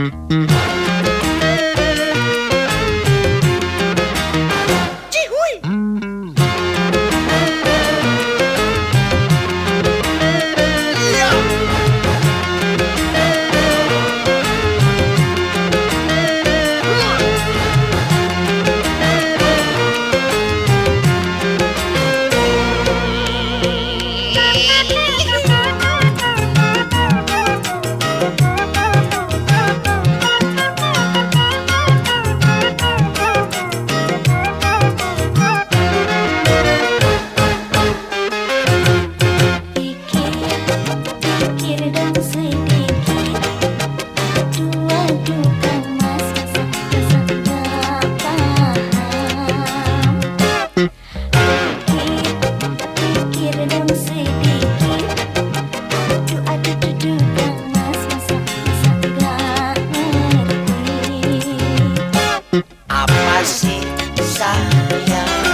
Mm-hmm. Mas Mana mungkin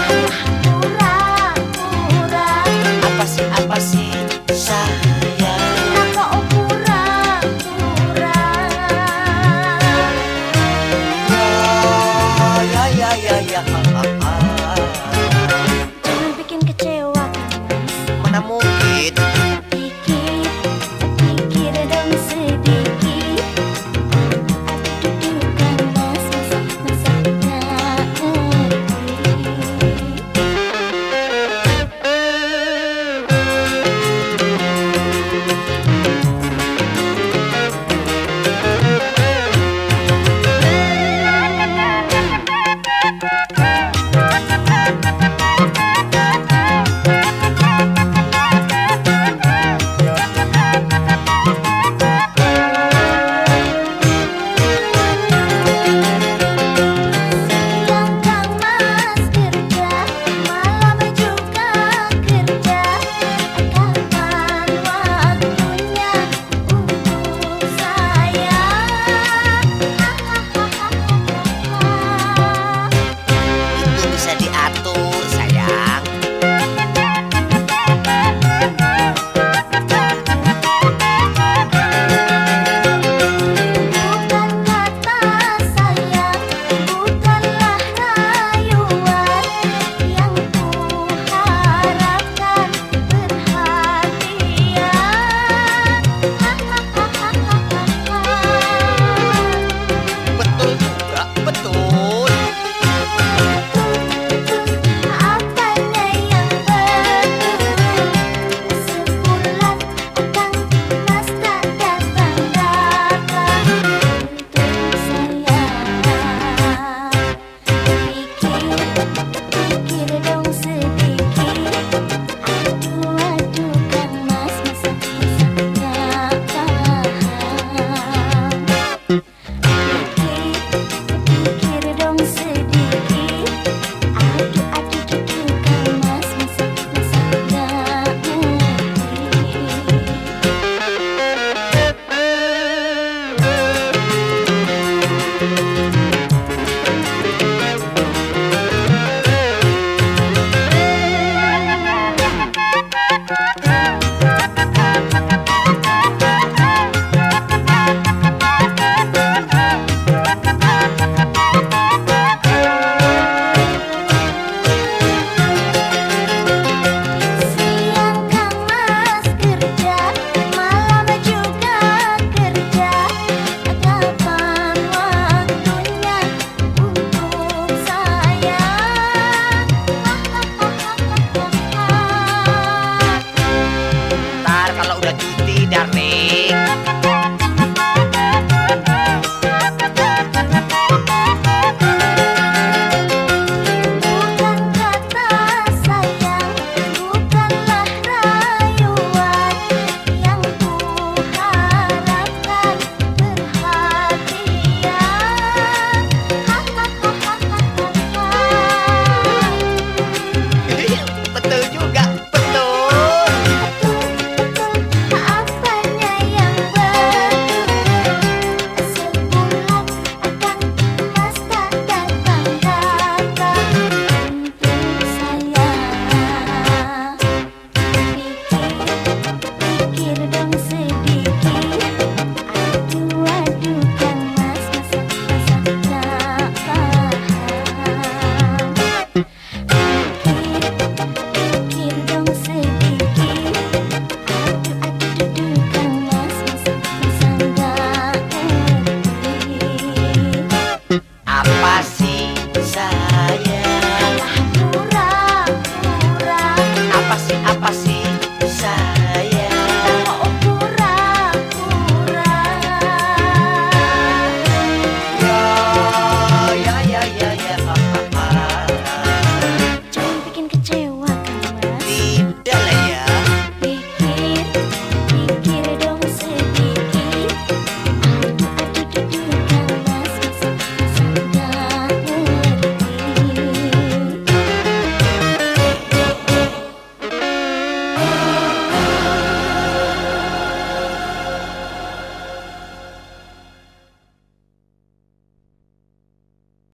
paz.